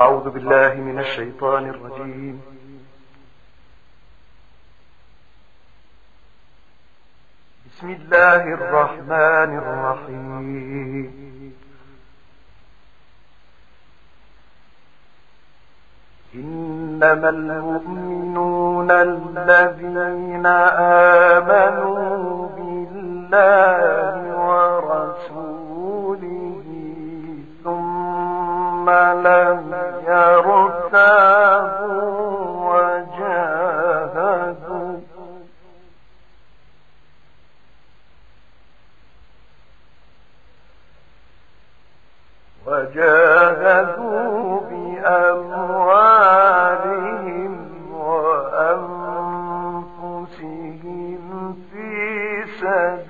أعوذ بالله من الشيطان الرجيم. بسم الله الرحمن الرحيم. إنما المؤمنون الذين آمنوا بالله ورسوله ثم لم 这。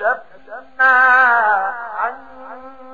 كشفنا عنه